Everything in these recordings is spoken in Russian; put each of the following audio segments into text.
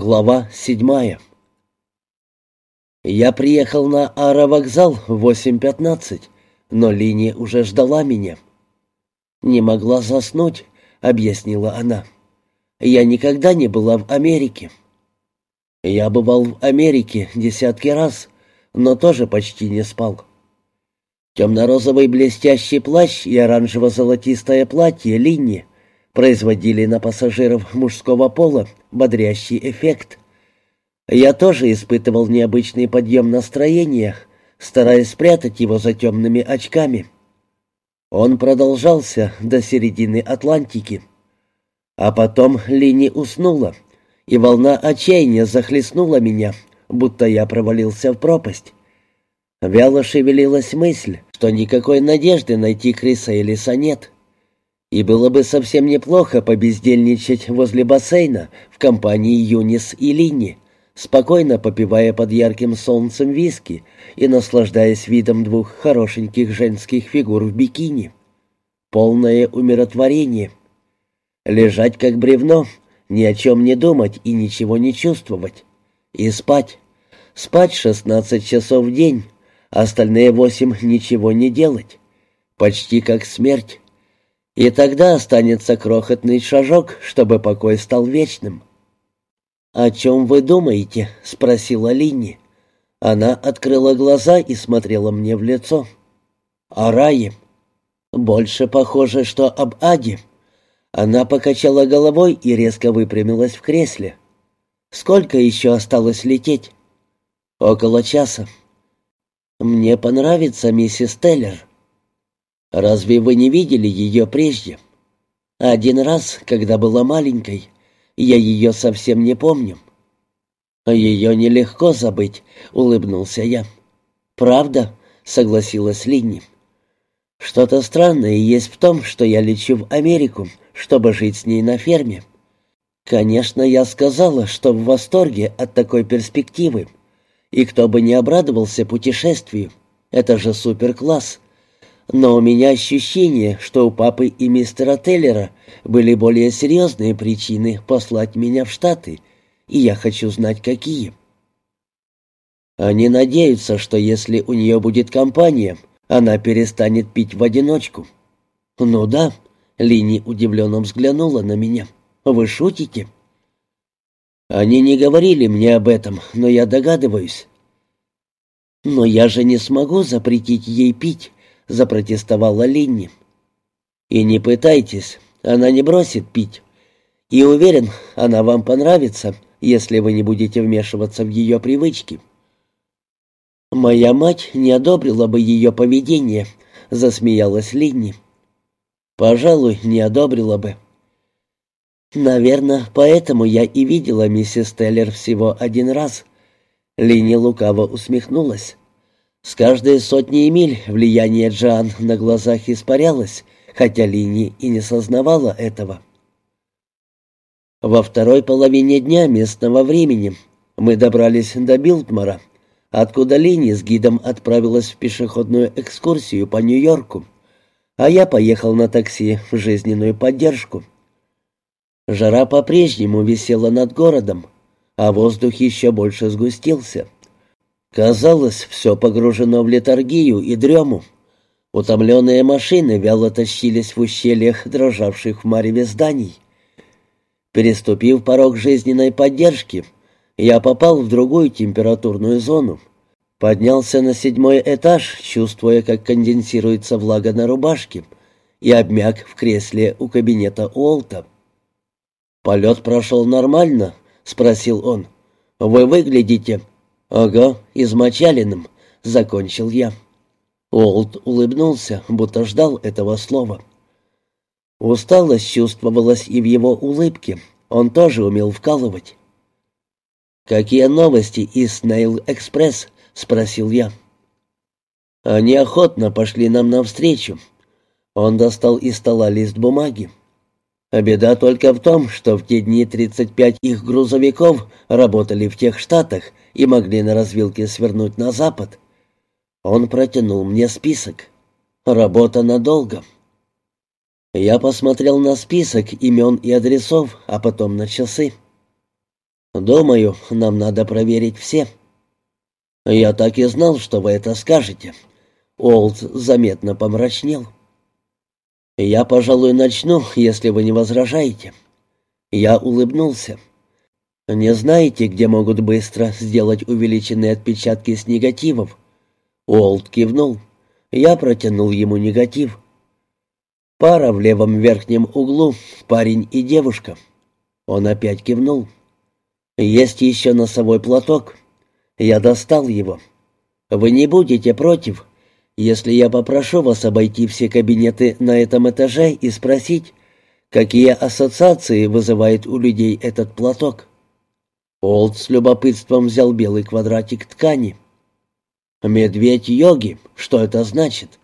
Глава седьмая. Я приехал на аэровокзал в 8.15, но Линия уже ждала меня. «Не могла заснуть», — объяснила она. «Я никогда не была в Америке». Я бывал в Америке десятки раз, но тоже почти не спал. Темно-розовый блестящий плащ и оранжево-золотистое платье Линии производили на пассажиров мужского пола бодрящий эффект. Я тоже испытывал необычный подъем настроения, стараясь спрятать его за темными очками. Он продолжался до середины Атлантики. А потом Лини уснула, и волна отчаяния захлестнула меня, будто я провалился в пропасть. Вяло шевелилась мысль, что никакой надежды найти Криса Элиса нет. И было бы совсем неплохо побездельничать возле бассейна в компании Юнис и Линни, спокойно попивая под ярким солнцем виски и наслаждаясь видом двух хорошеньких женских фигур в бикини. Полное умиротворение. Лежать как бревно, ни о чем не думать и ничего не чувствовать. И спать. Спать шестнадцать часов в день, остальные восемь ничего не делать. Почти как смерть. И тогда останется крохотный шажок, чтобы покой стал вечным. «О чем вы думаете?» — спросила Линни. Она открыла глаза и смотрела мне в лицо. «О рае. Больше похоже, что об аде». Она покачала головой и резко выпрямилась в кресле. «Сколько еще осталось лететь?» «Около часа». «Мне понравится миссис Теллер». Разве вы не видели ее прежде? Один раз, когда была маленькой, я ее совсем не помню. Ее нелегко забыть, улыбнулся я. Правда, согласилась Линни. Что-то странное есть в том, что я лечу в Америку, чтобы жить с ней на ферме. Конечно, я сказала, что в восторге от такой перспективы. И кто бы не обрадовался путешествию, это же суперкласс. Но у меня ощущение, что у папы и мистера Теллера были более серьезные причины послать меня в Штаты, и я хочу знать, какие. Они надеются, что если у нее будет компания, она перестанет пить в одиночку. Ну да, Лини удивленно взглянула на меня. Вы шутите? Они не говорили мне об этом, но я догадываюсь. Но я же не смогу запретить ей пить, запротестовала Линни. «И не пытайтесь, она не бросит пить. И уверен, она вам понравится, если вы не будете вмешиваться в ее привычки». «Моя мать не одобрила бы ее поведение», — засмеялась Линни. «Пожалуй, не одобрила бы». «Наверное, поэтому я и видела миссис Теллер всего один раз». Линни лукаво усмехнулась. С каждой сотней миль влияние Джан на глазах испарялось, хотя Лини и не сознавала этого. Во второй половине дня местного времени мы добрались до Билтмара, откуда Лини с гидом отправилась в пешеходную экскурсию по Нью-Йорку, а я поехал на такси в жизненную поддержку. Жара по-прежнему висела над городом, а воздух еще больше сгустился — Казалось, все погружено в летаргию и дрему. Утомленные машины вяло тащились в ущельях, дрожавших в мареве зданий. Переступив порог жизненной поддержки, я попал в другую температурную зону. Поднялся на седьмой этаж, чувствуя, как конденсируется влага на рубашке, и обмяк в кресле у кабинета Уолта. «Полет прошел нормально?» — спросил он. «Вы выглядите...» «Ага, измочаленным», — закончил я. Олд улыбнулся, будто ждал этого слова. Усталость чувствовалась и в его улыбке. Он тоже умел вкалывать. «Какие новости из Снейл Экспресс?» — спросил я. Они охотно пошли нам навстречу. Он достал из стола лист бумаги. А беда только в том, что в те дни 35 их грузовиков работали в тех штатах и могли на развилке свернуть на запад. Он протянул мне список. Работа надолго. Я посмотрел на список имен и адресов, а потом на часы. «Думаю, нам надо проверить все». «Я так и знал, что вы это скажете». Олд заметно помрачнел. «Я, пожалуй, начну, если вы не возражаете». Я улыбнулся. «Не знаете, где могут быстро сделать увеличенные отпечатки с негативов?» Олд кивнул. Я протянул ему негатив. Пара в левом верхнем углу, парень и девушка. Он опять кивнул. Есть еще носовой платок. Я достал его. Вы не будете против, если я попрошу вас обойти все кабинеты на этом этаже и спросить, какие ассоциации вызывает у людей этот платок? Олд с любопытством взял белый квадратик ткани. «Медведь йоги. Что это значит?»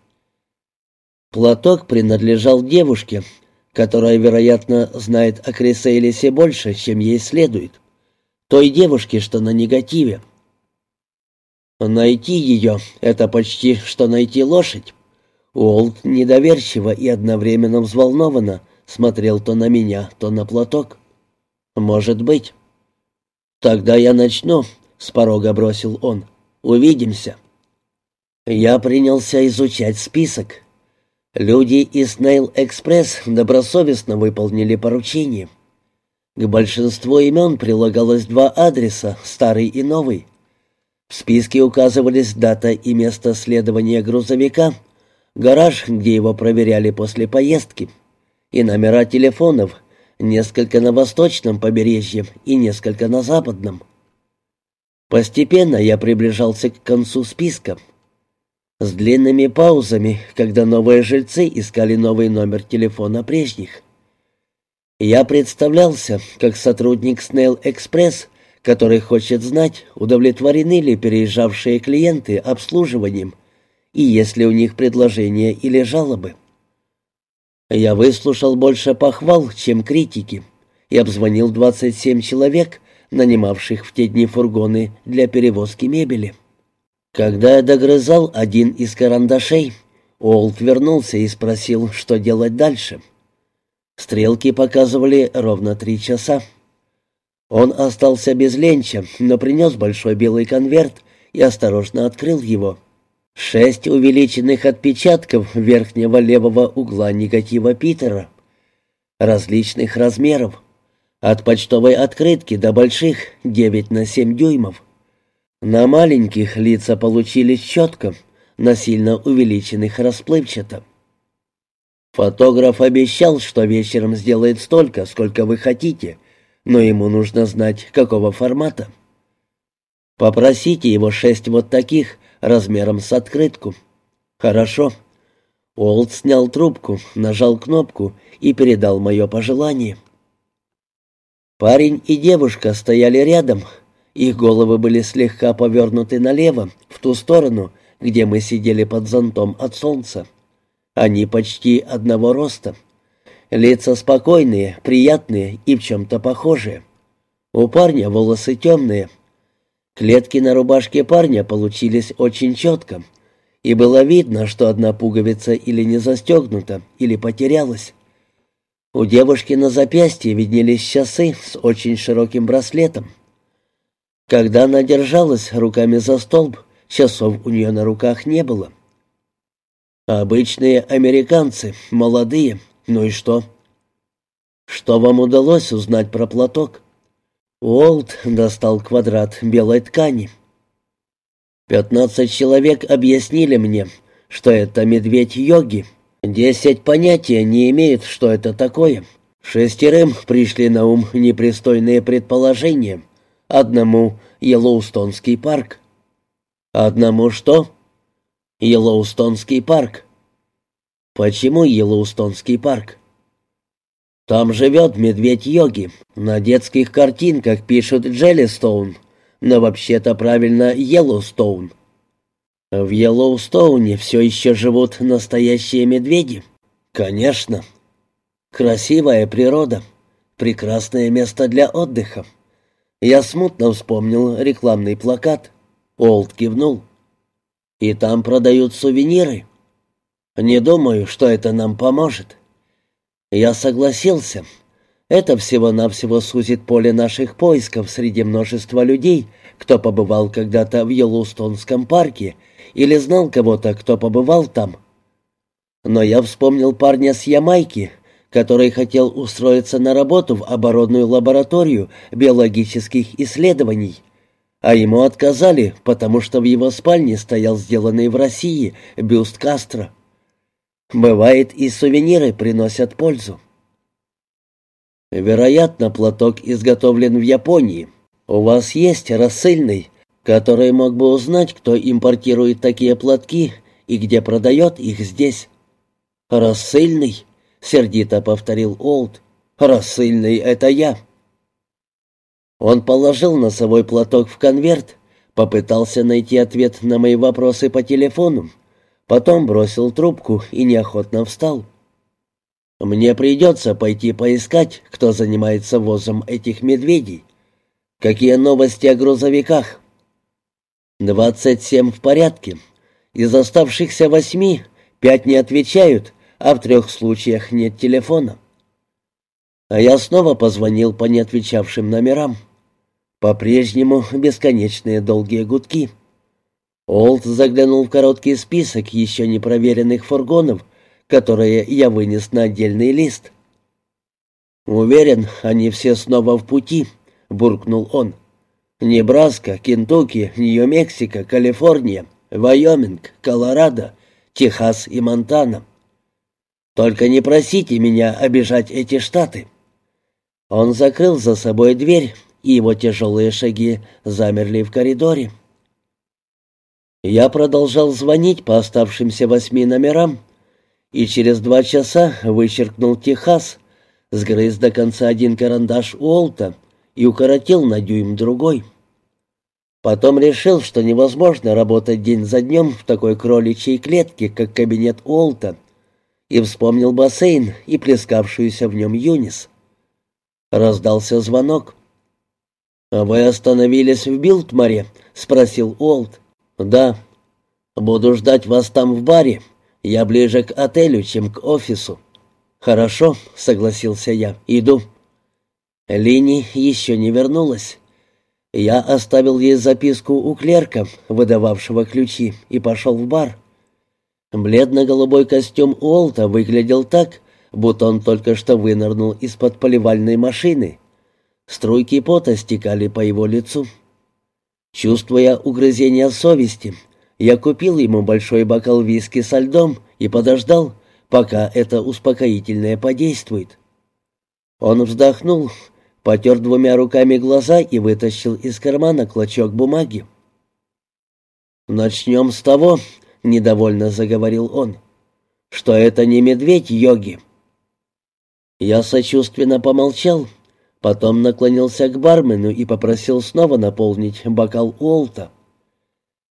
Платок принадлежал девушке, которая, вероятно, знает о Крисейлисе больше, чем ей следует. Той девушке, что на негативе. Найти ее — это почти что найти лошадь. Уолт недоверчиво и одновременно взволнованно смотрел то на меня, то на платок. «Может быть». «Тогда я начну», — с порога бросил он. «Увидимся». Я принялся изучать список. Люди из Нейл Экспресс добросовестно выполнили поручение. К большинству имен прилагалось два адреса, старый и новый. В списке указывались дата и место следования грузовика, гараж, где его проверяли после поездки, и номера телефонов, несколько на восточном побережье и несколько на западном. Постепенно я приближался к концу списка — с длинными паузами, когда новые жильцы искали новый номер телефона прежних. Я представлялся как сотрудник Snail Express, который хочет знать, удовлетворены ли переезжавшие клиенты обслуживанием и есть ли у них предложения или жалобы. Я выслушал больше похвал, чем критики, и обзвонил 27 человек, нанимавших в те дни фургоны для перевозки мебели. Когда я догрызал один из карандашей, Уолт вернулся и спросил, что делать дальше. Стрелки показывали ровно три часа. Он остался без ленча, но принес большой белый конверт и осторожно открыл его. Шесть увеличенных отпечатков верхнего левого угла негатива Питера. Различных размеров. От почтовой открытки до больших, 9 на 7 дюймов. На маленьких лица получились четко, на сильно увеличенных расплывчато. Фотограф обещал, что вечером сделает столько, сколько вы хотите, но ему нужно знать, какого формата. Попросите его шесть вот таких, размером с открытку. Хорошо. Уолт снял трубку, нажал кнопку и передал мое пожелание. Парень и девушка стояли рядом, их головы были слегка повернуты налево, в ту сторону, где мы сидели под зонтом от солнца. Они почти одного роста. Лица спокойные, приятные и в чем-то похожие. У парня волосы темные. Клетки на рубашке парня получились очень четко, и было видно, что одна пуговица или не застегнута, или потерялась. У девушки на запястье виднелись часы с очень широким браслетом. Когда она держалась руками за столб, часов у нее на руках не было. Обычные американцы, молодые, ну и что? Что вам удалось узнать про платок? Уолт достал квадрат белой ткани. Пятнадцать человек объяснили мне, что это медведь-йоги. Десять понятия не имеют, что это такое. Шестерым пришли на ум непристойные предположения — Одному Йеллоустонский парк. Одному что? Йеллоустонский парк. Почему Йеллоустонский парк? Там живет медведь-йоги. На детских картинках пишут Джеллистоун, но вообще-то правильно Йеллоустоун. В Йеллоустоуне все еще живут настоящие медведи? Конечно. Красивая природа. Прекрасное место для отдыха. Я смутно вспомнил рекламный плакат. Олд кивнул. «И там продают сувениры. Не думаю, что это нам поможет». Я согласился. Это всего-навсего сузит поле наших поисков среди множества людей, кто побывал когда-то в Йеллоустонском парке или знал кого-то, кто побывал там. Но я вспомнил парня с Ямайки, который хотел устроиться на работу в оборонную лабораторию биологических исследований, а ему отказали, потому что в его спальне стоял сделанный в России бюст Кастро. Бывает, и сувениры приносят пользу. Вероятно, платок изготовлен в Японии. У вас есть рассыльный, который мог бы узнать, кто импортирует такие платки и где продает их здесь. Рассыльный, сердито повторил Олд. Рассыльный — это я. Он положил носовой платок в конверт, попытался найти ответ на мои вопросы по телефону, потом бросил трубку и неохотно встал. Мне придется пойти поискать, кто занимается возом этих медведей. Какие новости о грузовиках? Двадцать семь в порядке. Из оставшихся восьми пять не отвечают, а в трех случаях нет телефона. А я снова позвонил по неотвечавшим номерам. По-прежнему бесконечные долгие гудки. Олд заглянул в короткий список еще не проверенных фургонов, которые я вынес на отдельный лист. «Уверен, они все снова в пути», — буркнул он. «Небраска, Кентукки, Нью-Мексико, Калифорния, Вайоминг, Колорадо, Техас и Монтана. Только не просите меня обижать эти штаты». Он закрыл за собой дверь, и его тяжелые шаги замерли в коридоре. Я продолжал звонить по оставшимся восьми номерам, и через два часа вычеркнул Техас, сгрыз до конца один карандаш Уолта и укоротил на дюйм другой. Потом решил, что невозможно работать день за днем в такой кроличьей клетке, как кабинет Уолта, и вспомнил бассейн и плескавшуюся в нем Юнис. Раздался звонок. «А вы остановились в Билтмаре?» — спросил Уолт. «Да. Буду ждать вас там в баре. Я ближе к отелю, чем к офису». «Хорошо», — согласился я, — «иду». Лини еще не вернулась. Я оставил ей записку у клерка, выдававшего ключи, и пошел в бар. Бледно-голубой костюм Уолта выглядел так, будто он только что вынырнул из-под поливальной машины. Струйки пота стекали по его лицу. Чувствуя угрызение совести, я купил ему большой бокал виски со льдом и подождал, пока это успокоительное подействует. Он вздохнул, потер двумя руками глаза и вытащил из кармана клочок бумаги. «Начнем с того», — недовольно заговорил он, — «что это не медведь йоги». Я сочувственно помолчал, потом наклонился к бармену и попросил снова наполнить бокал Уолта.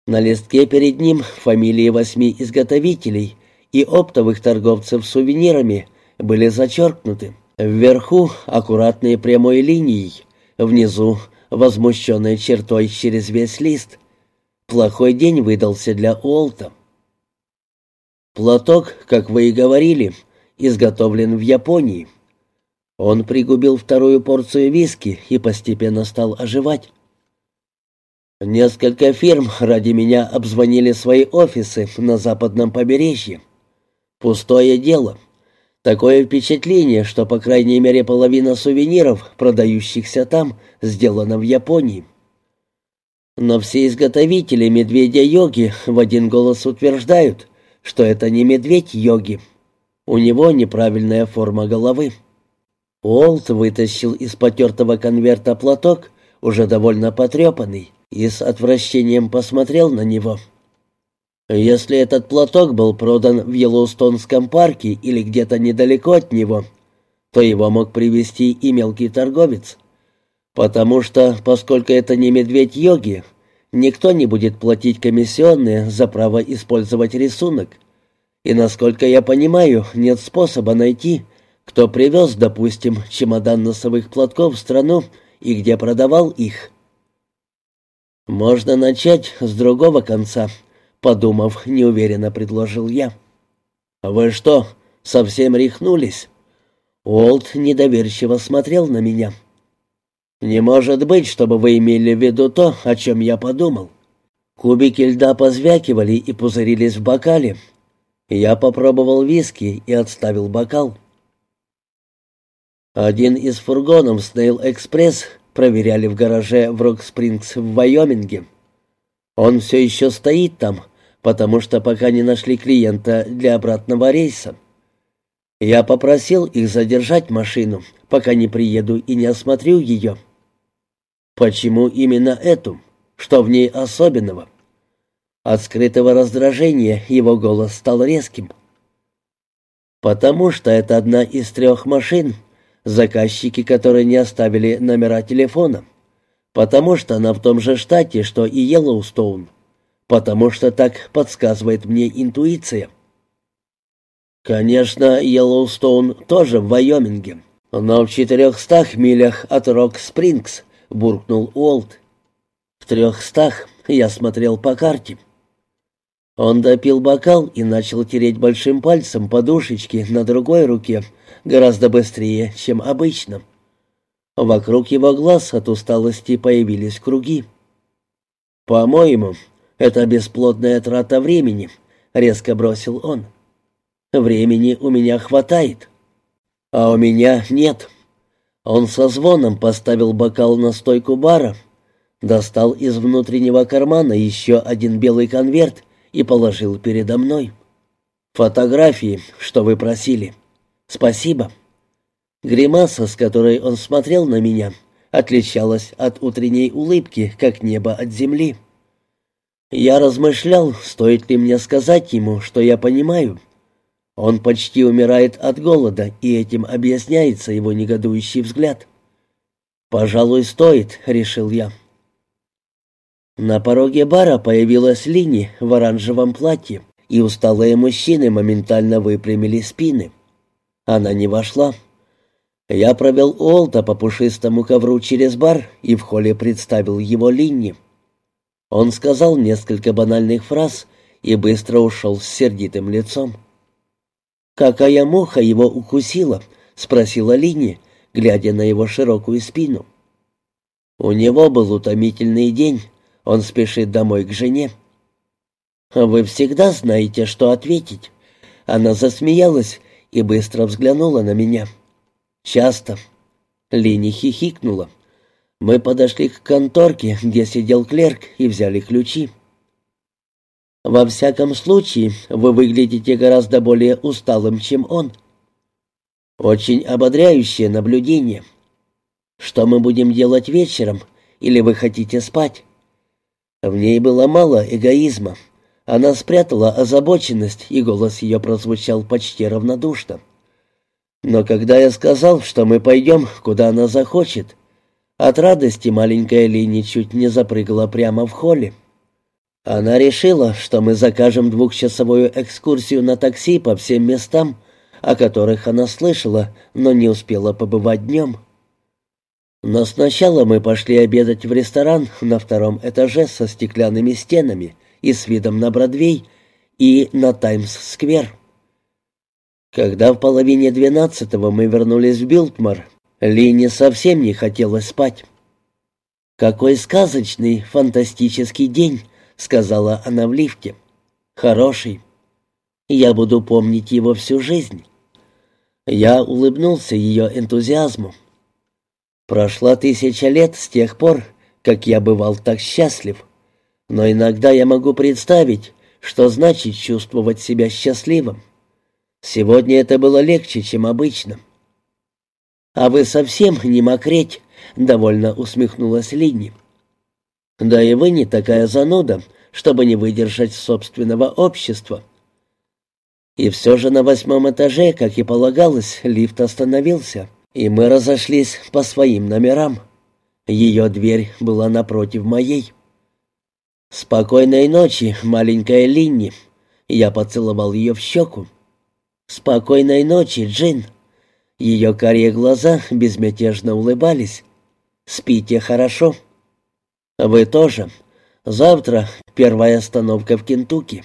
На листке перед ним фамилии восьми изготовителей и оптовых торговцев сувенирами были зачеркнуты. Вверху аккуратные прямой линией, внизу возмущенной чертой через весь лист. Плохой день выдался для Уолта. Платок, как вы и говорили, изготовлен в Японии. Он пригубил вторую порцию виски и постепенно стал оживать. Несколько фирм ради меня обзвонили свои офисы на западном побережье. Пустое дело. Такое впечатление, что по крайней мере половина сувениров, продающихся там, сделана в Японии. Но все изготовители медведя-йоги в один голос утверждают, что это не медведь-йоги. У него неправильная форма головы. Уолт вытащил из потертого конверта платок, уже довольно потрепанный, и с отвращением посмотрел на него. Если этот платок был продан в Йеллоустонском парке или где-то недалеко от него, то его мог привезти и мелкий торговец. Потому что, поскольку это не медведь йоги, никто не будет платить комиссионные за право использовать рисунок. И, насколько я понимаю, нет способа найти, кто привез, допустим, чемодан носовых платков в страну и где продавал их. «Можно начать с другого конца», — подумав, неуверенно предложил я. «Вы что, совсем рехнулись?» Уолт недоверчиво смотрел на меня. «Не может быть, чтобы вы имели в виду то, о чем я подумал». Кубики льда позвякивали и пузырились в бокале. Я попробовал виски и отставил бокал. Один из фургонов Снейл Экспресс проверяли в гараже в Рок-Спрингс в Вайоминге. Он все еще стоит там, потому что пока не нашли клиента для обратного рейса. Я попросил их задержать машину, пока не приеду и не осмотрю ее. Почему именно эту? Что в ней особенного? От скрытого раздражения его голос стал резким. «Потому что это одна из трех машин, заказчики которые не оставили номера телефона. Потому что она в том же штате, что и Йеллоустоун. Потому что так подсказывает мне интуиция». «Конечно, Йеллоустоун тоже в Вайоминге, но в четырехстах милях от Рок-Спрингс», — буркнул Уолт. «В трехстах я смотрел по карте». Он допил бокал и начал тереть большим пальцем подушечки на другой руке гораздо быстрее, чем обычно. Вокруг его глаз от усталости появились круги. «По-моему, это бесплодная трата времени», — резко бросил он. Времени у меня хватает. А у меня нет. Он со звоном поставил бокал на стойку бара, достал из внутреннего кармана еще один белый конверт и положил передо мной. «Фотографии, что вы просили. Спасибо». Гримаса, с которой он смотрел на меня, отличалась от утренней улыбки, как небо от земли. Я размышлял, стоит ли мне сказать ему, что я понимаю — он почти умирает от голода, и этим объясняется его негодующий взгляд. «Пожалуй, стоит», — решил я. На пороге бара появилась Лини в оранжевом платье, и усталые мужчины моментально выпрямили спины. Она не вошла. Я провел Уолта по пушистому ковру через бар и в холле представил его Линни. Он сказал несколько банальных фраз и быстро ушел с сердитым лицом. «Какая муха его укусила?» — спросила Лини, глядя на его широкую спину. «У него был утомительный день. Он спешит домой к жене». «Вы всегда знаете, что ответить». Она засмеялась и быстро взглянула на меня. «Часто». Лини хихикнула. Мы подошли к конторке, где сидел клерк, и взяли ключи. Во всяком случае, вы выглядите гораздо более усталым, чем он. Очень ободряющее наблюдение. Что мы будем делать вечером? Или вы хотите спать? В ней было мало эгоизма. Она спрятала озабоченность, и голос ее прозвучал почти равнодушно. Но когда я сказал, что мы пойдем, куда она захочет, от радости маленькая Лини чуть не запрыгала прямо в холле. Она решила, что мы закажем двухчасовую экскурсию на такси по всем местам, о которых она слышала, но не успела побывать днем. Но сначала мы пошли обедать в ресторан на втором этаже со стеклянными стенами и с видом на Бродвей и на Таймс-сквер. Когда в половине двенадцатого мы вернулись в Билтмар, Лине совсем не хотелось спать. Какой сказочный, фантастический день сказала она в лифте. «Хороший. Я буду помнить его всю жизнь». Я улыбнулся ее энтузиазму. Прошла тысяча лет с тех пор, как я бывал так счастлив. Но иногда я могу представить, что значит чувствовать себя счастливым. Сегодня это было легче, чем обычно. «А вы совсем не мокреть», — довольно усмехнулась Линни. Да и вы не такая зануда, чтобы не выдержать собственного общества. И все же на восьмом этаже, как и полагалось, лифт остановился, и мы разошлись по своим номерам. Ее дверь была напротив моей. «Спокойной ночи, маленькая Линни!» Я поцеловал ее в щеку. «Спокойной ночи, Джин!» Ее карие глаза безмятежно улыбались. «Спите хорошо!» «Вы тоже. Завтра первая остановка в Кентукки».